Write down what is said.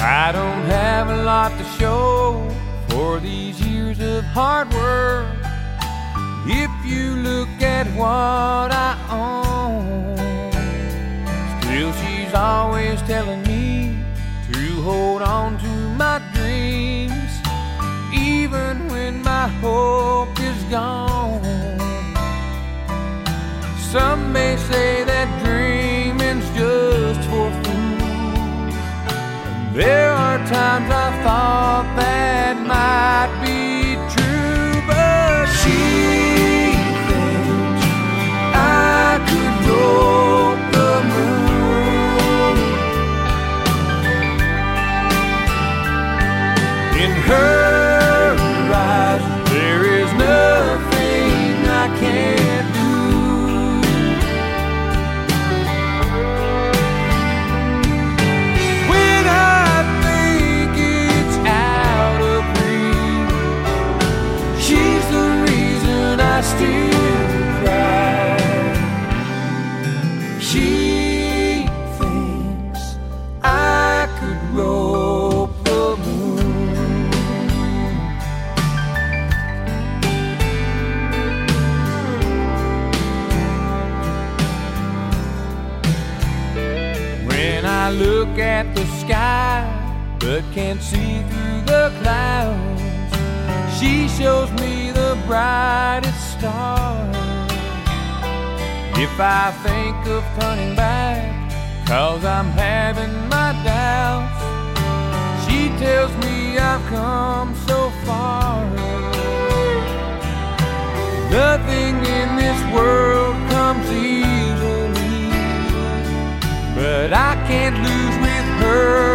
have a lot to show for these years of hard work. If you look at what I own, still she's always telling me to hold on to my dreams, even when my hope is gone. Some may say There are times I thought that might be true, but she thinks I could rope the moon. In her I look at the sky but can't see through the clouds, she shows me the brightest star. If I think of turning back, cause I'm having my doubts, she tells me I've come so far. Nothing in this world can't lose with her